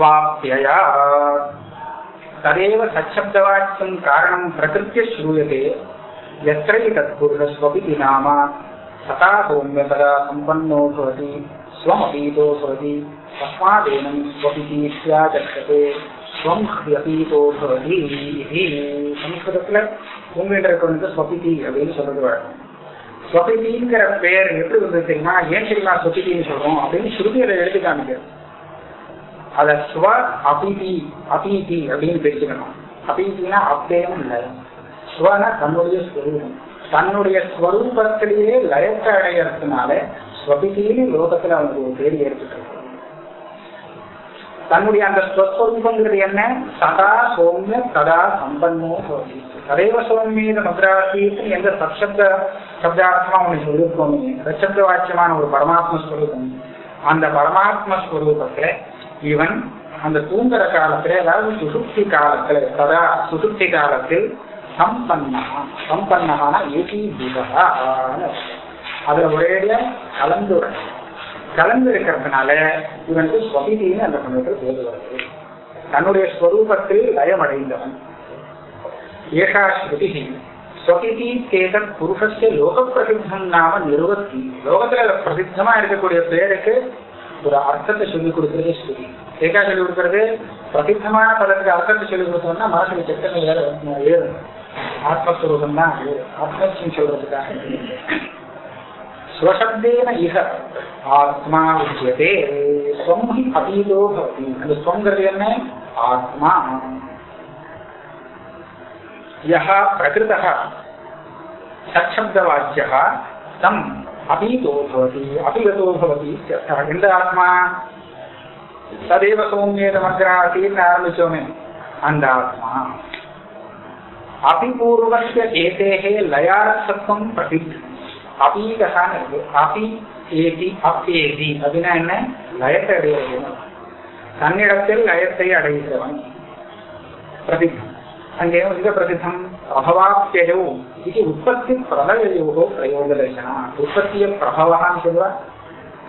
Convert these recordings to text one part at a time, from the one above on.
स्वाप्यया तदेव सच्छब्दवाच्यं कारणं प्रकृत्य श्रूयते यत्र हि तत्पुरुषस्वपिति नाम तथा सौम्य तदा सम्पन्नो भवति स्वमपीतो भवति तस्मादेनं स्वपिति इत्याचक्षते ஸ்வம் அபீதோ பவதி இது சம்ஸ்கிருதத்துல பூமின்றதுக்கு வந்து ஸ்வபிதி அப்படின்னு சொல்றது வழக்கம் ஸ்வபிதிங்கிற பெயர் எப்படி வந்து தெரியுமா ஏன் தெரியுமா ஸ்வபிதின்னு சொல்றோம் அப்படின்னு ஸ்ருதியில எழுதி காமிக்கிறது அத சுவ அபிதி அபீதி அப்படின்னு பிரிச்சுக்கணும் அபீதினா அப்பேயும் இல்லை. சுவனா தன்னுடைய ஸ்வரூபம். தன்னுடைய ஸ்வரூபத்திலேயே லயத்தை அடையறதுனால ஸ்வபிதின்னு லோகத்துல அவனுக்கு ஒரு பேர் ஏற்பட்டு தன்னுடைய அந்த ஸ்வஸ்வரூபங்கிறது என்ன? சதா சோம்ய சதா சம்பன்னோ சதைவ ததேவ மதுராசீத்து எந்த சப்சப்த சப்தார்த்தமா அவனுக்கு சொல்லியிருக்கோமே. ரச்சப்த வாக்கியமான ஒரு பரமாத்ம ஸ்வரூபம். அந்த பரமாத்ம ஸ்வரூபத்துல இவன் அந்த தூங்குற காலத்துல அதாவது சுசுப்தி காலத்துல சதா சுசுப்தி காலத்தில் சம்பன்னா சம்பன்னகான ஏகீபூதா அதுல ஒரேடியா கலந்து கலந்து இருக்கிறதுனால இவனுக்கு ஸ்வபிதின்னு அந்த சமயத்தில் பேர் வருது. தன்னுடைய ஸ்வரூபத்தில் லயமடைந்தவன். ஏஷா ஸ்ருதி ஸ்வகிதி கேதத் புருஷஸ்ய லோக பிரசித்தம் நாம நிறுவத்தி லோகத்துல பிரசித்தமா இருக்கக்கூடிய பேருக்கு ஒரு அர்த்தத்தை சொல்லி கொடுக்கறது ஸ்ருதி ஏகா சொல்லி கொடுக்கறது பிரசித்தமான பதத்துக்கு அர்த்தத்தை சொல்லி கொடுத்தோம்னா மனசுல சட்டங்கள் வேற ஏறும் ஆத்மஸ்வரூபம் தான் ஆத்மஸ்வம் சொல்றதுக்காக ஸ்வசப்தேன இக ஆத்மா உச்சியதே ஸ்வம் ஹி அதீதோ பவதி அந்த ஸ்வங்கிறது என்ன ஆத்மா யஹ பிரகிருதः சச்சப்தவாச்சியः தம் अपीतो भवति अपीगतो भवति इत्यर्थः किन्द आत्मा तदेव सौम्येदमग्रासीन्नारम्भिचोमे अन्ध आत्मा अपिपूर्वस्य एतेः लयार्थत्वं प्रसिद्ध अपीकः अपि ஏதி அப்பேதி அப்படின்னா என்ன லயத்தை அடைகிறவன் தன்னிடத்தில் லயத்தை அடைகிறவன் பிரசித்தம் அங்கே எங்க பிரசித்தம் பிரபவாப்பியோ இது உற்பத்தி பிரளயோ பிரயோகதர்சனா உற்பத்திய பிரபவான்னு சொல்லுவா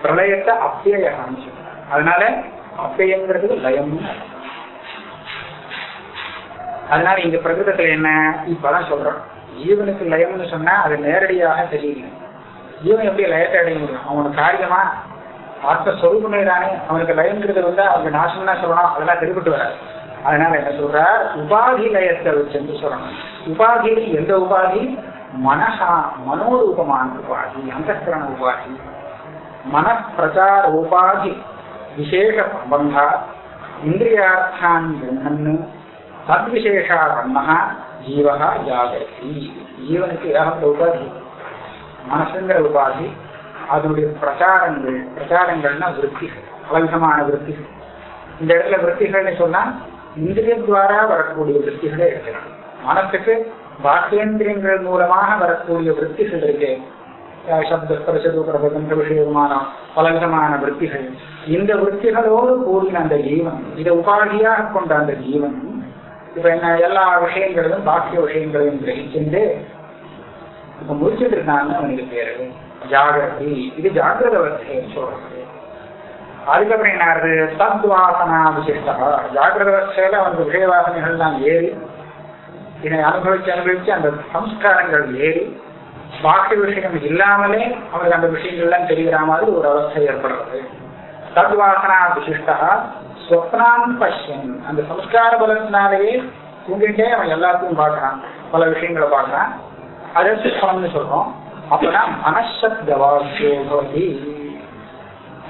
பிரளயத்தை அப்பியான்னு சொல்லுவா அதனால அப்பயங்கிறது லயம். அதனால இங்க பிரகிருதத்துல என்ன? இப்பதான் சொல்றோம். ஜீவனுக்கு லயம்னு சொன்னா அது நேரடியாக தெரியல. ஜீவன் எப்படி லயத்தை அடைய முடியும்? அவனுக்கு காரியமா? ஆத்மஸ்வரூபமே தானே. அவனுக்கு லயம்ங்கிறது வந்து அவங்க நாசம்னா சொல்லணும். அதெல்லாம் தெரிவிட்டு வராது. அதனால என்ன சொல்றார் உபாதி லயத்தை வச்சு சொல்லணும். உபாதி எந்த உபாதி? மனசா மனோரூபமான உபாதி அந்தஸ்கரண உபாதி. மன பிரச்சாரோபாதி விசேஷ பிரபந்தா இந்திரியார்த்தான் பிரம்மன்னு தத்விசேஷா பிரம்மஹா ஜீவகா ஜாகரதி ஜீவனுக்கு ஏகப்பட்ட உபாதி. மனசுங்கிற உபாதி அதனுடைய பிரச்சாரங்கள் பிரச்சாரங்கள்னா விற்பிகள் பலவிதமான விற்பிகள் இந்த இடத்துல விற்பிகள்னு சொன்னா இந்திரியத்வாரா வரக்கூடிய விற்பிகளே இருக்கிறான் மனத்துக்கு பாக்கியேந்திரியங்கள் மூலமாக வரக்கூடிய விற்பிகள் இருக்கு. சப்த ஸ்பரிசது பிரபந்த விஷயமான பலவிதமான விற்பிகள் இந்த விற்பிகளோடு கூடின அந்த ஜீவன் இதை உபாதியாக கொண்ட அந்த ஜீவன் இப்ப என்ன எல்லா விஷயங்களையும் பாக்கிய விஷயங்களையும் கிரகிச்சுட்டு இப்ப முடிச்சுட்டு இருக்கான்னு அவனுக்கு பேரு. ஜாகிரதி. இது ஜாகிரத அவஸ்தைன்னு சொல்றது அதுக்கப்புறம் என்ன ஆகுது தத்வாசனா விசிஷ்டா ஜாகிரத அவஸ்தையில அவனுக்கு விஷயவாசனைகள்லாம் ஏறி இதை அனுபவிச்சு அனுபவிச்சு அந்த சம்ஸ்காரங்கள் ஏறி பாக்கிய விஷயம் இல்லாமலே அவருக்கு அந்த விஷயங்கள்லாம் தெரிகிற மாதிரி ஒரு அவஸ்தை ஏற்படுறது தத்வாசனா விசிஷ்டா சொப்னான் பஷ்யன் அந்த சம்ஸ்கார பலத்தினாலேயே தூங்கிட்டே அவன் எல்லாத்தையும் பார்க்கறான். பல விஷயங்களை பார்க்கறான். அதை சுத்தம்னு சொல்றோம். அப்பதான் மனசப்தவாக்கியோ பவதி.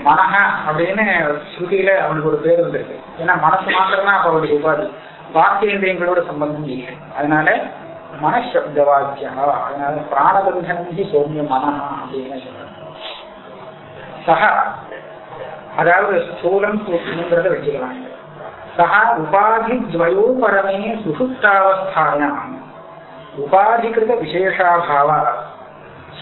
மனக அப்படின்னு ஸ்ருதியில அவனுக்கு ஒரு பேர் வந்திருக்கு. ஏன்னா மனசு மாத்திரம் அப்ப அவனுக்கு உபாதி. வாக்கியேந்திரியங்களோட சம்பந்தம் இல்லை. அதனால மனசப்த வாக்கியம் அதனால பிராணபந்தனம் சௌமிய மனஹா அப்படின்னு சொல்றாங்க. சக அதாவது ஸ்தூலம் சூக்மங்கிறத வச்சுக்கிறாங்க சக உபாதி துவயோ பரமே சுசுப்தாவஸ்தாயாம் உபாதிகிருத விசேஷாபாவா.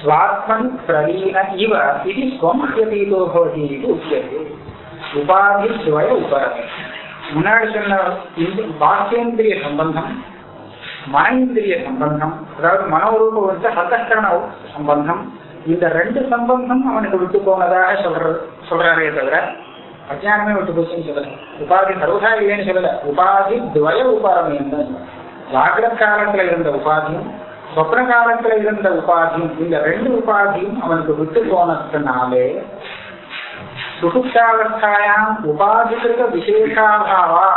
ஸ்வாத்மன் பிரலீன இவ இது ஸ்வம்ஹ்யதீதோ பவதி இது உச்சியது உபாதி துவய உபரமே முன்னாடி சொன்ன இந்த பாக்கியேந்திரிய சம்பந்தம் மனேந்திரிய சம்பந்தம் அதாவது மனோரூப வந்து சந்தஸ்கரண சம்பந்தம் இந்த ரெண்டு சம்பந்தம் அவனுக்கு விட்டு போனதாக சொல்ற சொல்றாரே தவிர அஜானமே விட்டு போச்சுன்னு சொல்லல. உபாதி சர்வதா இல்லைன்னு சொல்லல. உபாதி துவய உபாரமே தான் ஜாகிரத் காலத்துல இருந்த உபாதியும் சொப்ன காலத்துல இருந்த உபாதியும் இந்த ரெண்டு உபாதியும் அவனுக்கு விட்டு போனதுனாலே சுசுப்தாவஸ்தாயாம் உபாதிகிருத விசேஷாபாவா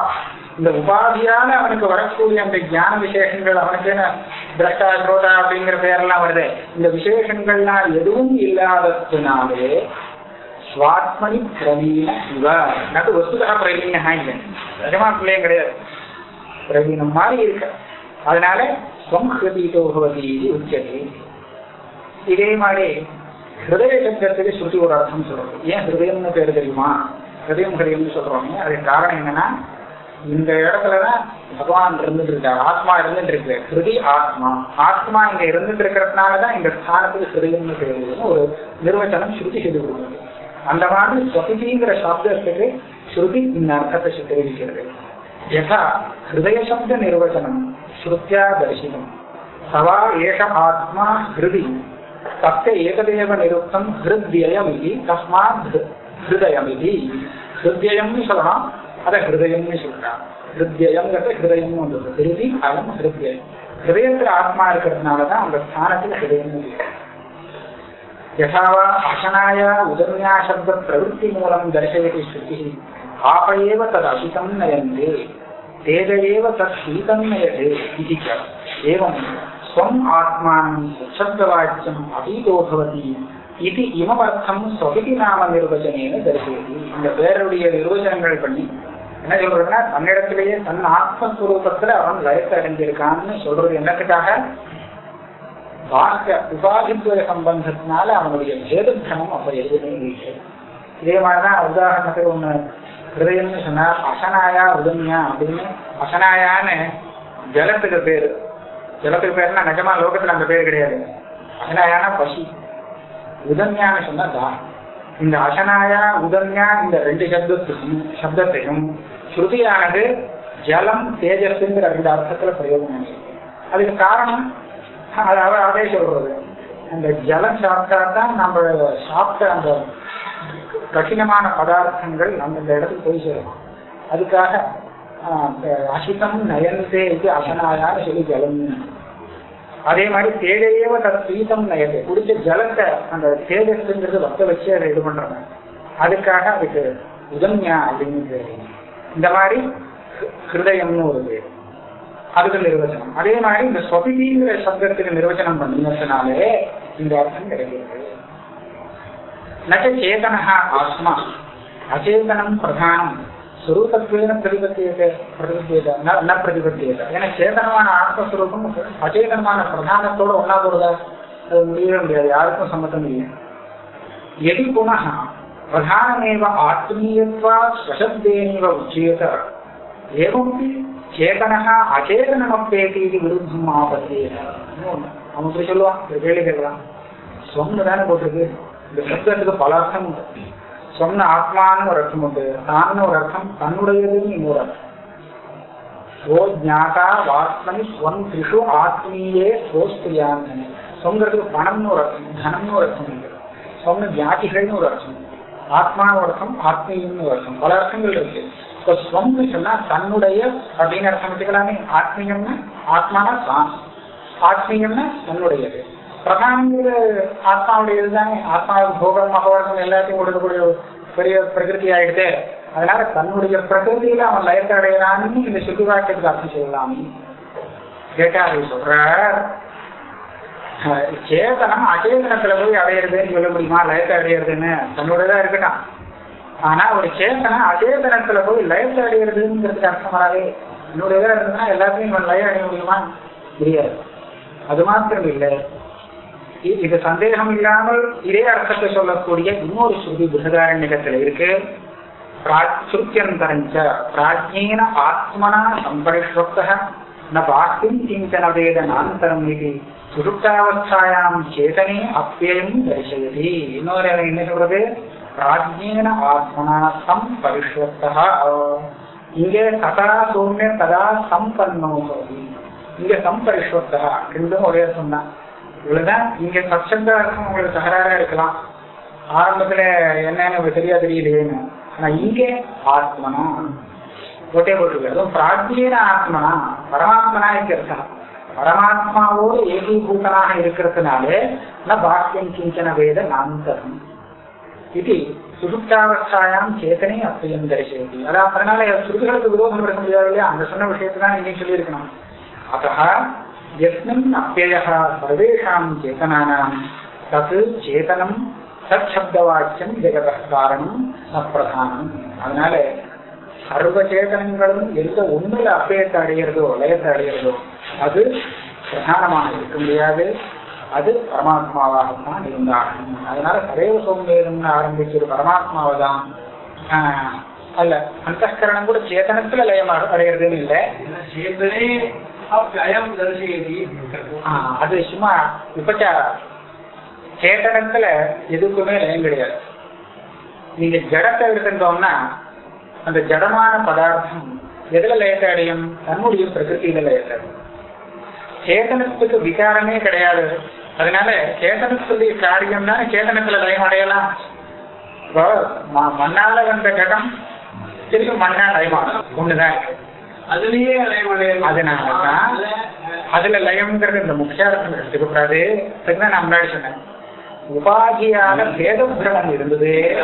இந்த உபாதியால அவனுக்கு வரக்கூடிய அந்த ஞான விசேஷங்கள் அவனுக்கு என்ன திரஷ்டா ஸ்ரோதா அப்படிங்கிற பேரெல்லாம் வருது. இந்த விசேஷங்கள்லாம் எதுவும் இல்லாததுனாலே ஸ்வாத்மனி பிரவீண இவ நட்டு வசுதா பிரவீனா இல்லை நிஜமா பிள்ளையும் கிடையாது. பிரவீனம் மாதிரி இருக்க. அதனால ஸ்வம்ஹதீதோ பவதி உச்சதி இதே மாதிரி ஹிருதய சப்தத்துக்கு ஸ்ருதி ஒரு அர்த்தம் சொல்றது. ஏன் ஹிருதயம்னு பேர் தெரியுமா? ஹிருதயம் ஹிருதயம்னு சொல்றோமே. அதுக்கு காரணம் என்னன்னா இந்த இடத்துலதான் பகவான் இருந்துட்டு இருக்கார் ஆத்மா இருந்துட்டு இருக்கு ஹிருதி ஆத்மா. ஆத்மா இங்க இருந்துட்டு இருக்கிறதுனாலதான் இந்த ஸ்தானத்துக்கு ஹிருதயம்னு பேருன்னு ஒரு நிர்வச்சனம் ஸ்ருதி செய்து கொடுக்குது. அந்த மாதிரி ஸ்வபிதிங்கிற சாப்தத்துக்கு ஸ்ருதி இந்த அர்த்தத்தை தெரிவிக்கிறது யதா ஹிருதய சப்த நிர்வச்சனம் ஸ்ருத்யா தரிசனம் சவா ஏஷ ஆத்மா ஹிருதி தத்த ஏகதேவ நிருப்தம் ஹிருத்யயம் இது தஸ்மாத் ஹிருதயம் இது ஹிருத்யம்னு சொல்லலாம் அதை ஹிருதயம்னு சொல்றான் ஹிருத்யம்ங்கிறது ஹிருதயம்னு வந்தது ஹிருதி அயம் ஹிருத்யம் ஹிருதயத்துல ஆத்மா இருக்கிறதுனாலதான் அந்த ஸ்தானத்துல ஹிருதயம்னு பேரு. யதாவா அசனாய உதன்யா சப்த பிரவೃತ್ತಿ மூலம் தர்சயதி ஸ்ருதி ஆப ஏவ தத் அசிதம் நயந்தே தேஜ ஏவ தத் சீதம் நயது இதி ச. ஏவம் ஸ்வம் ஆத்மானம் சப்தவாச்சியம் அதீதோ இது இமமர்த்தம் சொகுதி நாம நிர்வச்சனேன தரிசியது இந்த பேருடைய நிர்வச்சனங்கள் பண்ணி என்ன சொல்றதுன்னா தன்னிடத்திலேயே தன் ஆத்மஸ்வரூபத்துல அவன் லயத்தை அடைஞ்சிருக்கான்னு சொல்றது என்னத்துக்காக? பாக்கிய உபாதித்துவ சம்பந்தத்தினால அவனுடைய பேதபிரமம் அப்ப எதுவுமே இல்லை இதே மாதிரிதான் உதாரணத்துக்கு ஒண்ணு ஹிருதயம்னு சொன்னா அசனாயா உதன்யா அப்படின்னு அசனாயான்னு ஜலத்துக்கு பேரு. ஜலத்துக்கு பேருனா நிஜமா லோகத்துல அந்த பேர் கிடையாது. அசனாயானா பசி. உதன்யான்னு சொன்னா தாகம் இந்த அசனாயா உதன்யா இந்த ரெண்டு சப்தத்துக்கும் சப்தத்தையும் ஸ்ருதியானது ஜலம் தேஜஸ்ங்கிற ரெண்டு அர்த்தத்துல பிரயோகம் அதுக்கு காரணம் அது அவர் அதே சொல்றது. அந்த ஜலம் சாப்பிட்டா தான் நம்ம சாப்பிட்ட அந்த கடினமான பதார்த்தங்கள் நம்ம இந்த இடத்துக்கு போய் சேரும் அதுக்காக ஆஹ், அசிதம் நயந்தே இது அசனாயான்னு சொல்லி ஜலம். அதே மாதிரி தேடையே தன் சீதம் நயந்தே குடிச்ச ஜலத்தை அந்த தேஜஸ்ங்கிறது வத்த வச்சு அதை இது பண்றாங்க அதுக்காக அதுக்கு உதன்யா அப்படின்னு இந்த மாதிரி ஹிருதயம்னு ஒரு பேர். அதுக்கு நிர்வச்சனம் அதே மாதிரி இந்த சொபிதிங்கிற சப்தத்துக்கு நிர்வச்சனம் பண்ணினதுனாலே இந்த அர்த்தம் கிடைக்கிறது. நேதன ஆத்மா. அச்சேதனம் பிரதானம். சுரூபத்வேன பிரதிபத்தியது பிரதிபத்தியது ந பிரதிபத்தியது. ஏன்னா சேதனமான ஆத்மஸ்வரூபம் அச்சேதனமான பிரதானத்தோட ஒன்னா போடுதா அது முடியவே முடியாது. யாருக்கும் சம்மதம் இல்லை. எது புனக பிரதானமேவ ஆத்மீயத்வா ஸ்வசப்தேனிவ உச்சியத. ஏவம்பி சேதனக அச்சேதனமப்பேதி இது விருத்தம் ஆபத்தியது அவன் சொல்லுவான் கேள்வி கேட்கலாம். சொன்னு போட்டிருக்கு. இந்த சப்தத்துக்கு பல அர்த்தம் உண்டு. சொன்ன ஆத்மான்னு ஒரு அர்த்தம் உண்டு. தான்னு ஒரு அர்த்தம் தன்னுடையதுன்னு ஒரு அர்த்தம். ஓ ஜாதா வாத்மனி ஸ்வன் திரிஷு ஆத்மீயே சோஸ்திரியான்னு சொங்கிறதுக்கு பணம்னு ஒரு அர்த்தம் தனம்னு ஒரு அர்த்தம் உண்டு. சொன்ன ஜாதிகள்னு ஒரு அர்த்தம் ஆத்மான ஒரு அர்த்தம் ஆத்மீயம்னு ஒரு அர்த்தம். பல அர்த்தங்கள் இருக்கு. இப்போ ஸ்வம்னு சொன்னா தன்னுடைய அப்படின்னு அர்த்தம் வச்சுக்கலாமே. ஆத்மீயம்னா ஆத்மானா தான். ஆத்மீயம்னா தன்னுடையது. பிரதானங்கிற ஆத்மாவுடைய இதுதானே. ஆத்மாவுக்கு போகம் மகவர்க்கம் எல்லாத்தையும் கொடுக்கக்கூடிய ஒரு பெரிய பிரகிருதி ஆயிடுது. அதனால தன்னுடைய பிரகிருதியில அவன் லயத்தை அடையிறான்னு இந்த சுத்தி வாக்கியத்துக்கு அர்த்தம் செய்யலாம் கேட்டாரு சொல்ற சேதனம் அச்சேதனத்துல போய் அடையிறதுன்னு சொல்ல முடியுமா? லயத்தை அடையிறதுன்னு. தன்னுடையதா இருக்கட்டும். ஆனா ஒரு சேதனம் அச்சேதனத்துல போய் லயத்தை அடையிறதுங்கிறதுக்கு அர்த்தம் வராது. என்னுடையதா இருந்ததுன்னா எல்லாத்தையும் இவன் லயம் அடைய முடியுமா முடியாது அது மாத்திரம் இல்லை. இது சந்தேகம் இல்லாமல் இதே அர்த்தத்தை சொல்லக்கூடிய இன்னொரு ஸ்ருதி பிருகதாரண்யகத்துல இருக்கு. சுருத்தியந்தரஞ்ச பிராஜ்யேன ஆத்மனா சம்பரிஷ்வக்தः ந பாக்கியம் கிஞ்சன வேதனாந்தரம் இது சுருப்தாவஸ்தாயாம் சேதனே அப்பியம் தரிசயதி. இன்னொரு என்ன சொல்றது? பிராஜ்யேன ஆத்மனா சம்பரிஷ்வக்தः இங்கே ததா சௌமிய ததா சம்பன்னோ இங்க சம்பரிஷ்வக்தா ரெண்டும் ஒரே இவ்வளவுதான். இங்க சச்சந்த இருக்கும் உங்களுக்கு தகராறா இருக்கலாம். ஆரம்பத்துல என்னன்னு உங்களுக்கு சரியா தெரியலையேன்னு. ஆனா இங்கே ஆத்மனா? போட்டே போட்டிருக்கு. அதுவும் பிராச்சீன ஆத்மனா? பரமாத்மனா இருக்கிறதா? பரமாத்மாவோடு ஏகீபூத்தனாக இருக்கிறதுனாலே ந பாக்கியம் கிஞ்சன வேத நாந்தரம் இது சுசுப்தாவஸ்தாயாம் சேத்தனை அப்பியம் தரிசயதி. அதான் அதனால சுருதிகளுக்கு விரோதம் இருக்க முடியாது இல்லையா? அந்த சொன்ன விஷயத்தான் தான் சொல்லியிருக்கணும். அத்தः यस्मिन् अप्ययः सर्वेषां चेतनानां तत् சேதனம் சப்தவாக்கியம் ஜெகத காரணம் அப்பிரதானம் அதனால சர்வ சேதனங்களும் எந்த உண்மையில அப்பயத்தை அடைகிறதோ லயத்தை அடைகிறதோ அது பிரதானமாக இருக்க முடியாது அது பரமாத்மாவாகத்தான் இருந்தாகணும் அதனால சதேவ சோம்பேதம்னு ஆரம்பிச்சது பரமாத்மாவை தான் ஆஹ், அல்ல அந்தஸ்கரணம் கூட சேதனத்துல லயமாக அடைகிறதுன்னு இல்லை சேத்தனே அயம் ஆஹ், அது சும்மா விபச்சாரம் சேதனத்துல எதுக்குமே லயம் கிடையாது நீங்க ஜடத்தை எடுத்துட்டோம்னா அந்த ஜடமான பதார்த்தம் எதுல லயத்தை அடையும் தன்னுடைய பிரகிருதியில லயத்தை சேதனத்துக்கு விகாரமே கிடையாது அதனால சேதனத்துடைய காரியம் தான் சேதனத்துல லயம் அடையலாம் மண்ணால வந்த ஜடம் திருப்பி மண்ணா லயமாகும் ஒண்ணுதான் இருக்கு. அதுலயே அதனாலதான் அதுல லயம்ங்கிறது இந்த முக்கியார்த்தம் எடுத்துக்கூடாது நான் முன்னாடி சொன்னேன். உபாதியால பேத பிரமம் இருந்தது.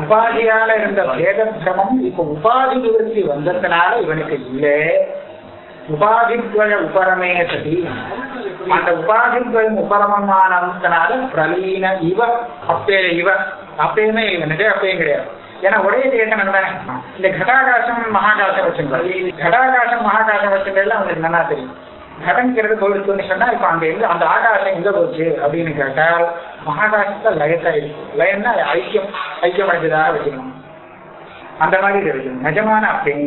உபாதியால இருந்த பேத பிரமம் இப்ப உபாதி நிவர்த்தி வந்ததுனால இவனுக்கு இல்லை. உபாதித்வய உபரமே சதி அந்த உபாதித்வயம் உபரமமானதுனால பிரலீன இவ அப்பே இவ. அப்பயுமே நிஜ அப்பயும் கிடையாது. ஏன்னா ஒரே சேத்தனம் தானே இந்த கடாகாசம் மகாகாசம் வச்சுருந்தோம் கடாகாசம் மகாகாசம் வச்சுருந்ததுல அவங்களுக்கு நல்லா தெரியும். கடங்கிறது போயிடுச்சுன்னு சொன்னா இப்ப அங்க எங்க அந்த ஆகாசம் எங்க போச்சு அப்படின்னு கேட்டால் மகாகாசத்துல லயத்தாயிடுச்சு லயம்னா ஐக்கியம் ஐக்கியம் அடைஞ்சதாக வச்சுக்கணும். அந்த மாதிரி இருக்கு நிஜமான அப்பயும்